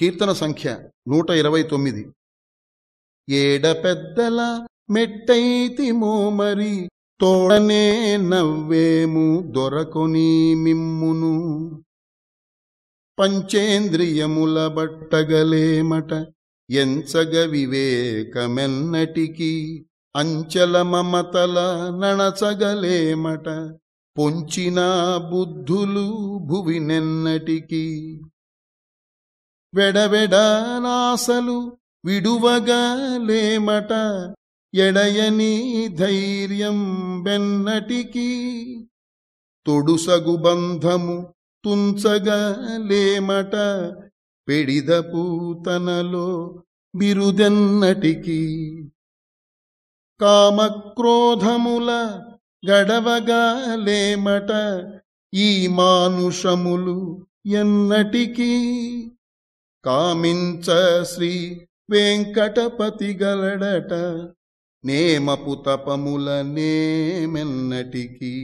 కీర్తన సంఖ్య నూట ఇరవై తొమ్మిది ఏడ పెద్దల మెట్టైతిమో మరి తోడనే నవ్వేము దొరకొని మిమ్మును. పంచేంద్రియముల బట్టగలేమట ఎంచగ వివేకమెన్నటికి. అంచల మమతల నణచగలేమట పొంచిన బుద్ధులు భువినెన్నటికి. వెడవెడనాసలు విడువగలేమట. ఎడయని ధైర్యం బెన్నటికి తొడుసగు బంధము తుంచగలేమట. పెడిదపూతనలో బిరుదెన్నటికి కామక్రోధముల గడవగలేమట. ఈ మానుషములు ఎన్నటికీ కామించ శ్రీ వెంకటపతి గలడట నేమపు తపముల నేమెన్నటికీ.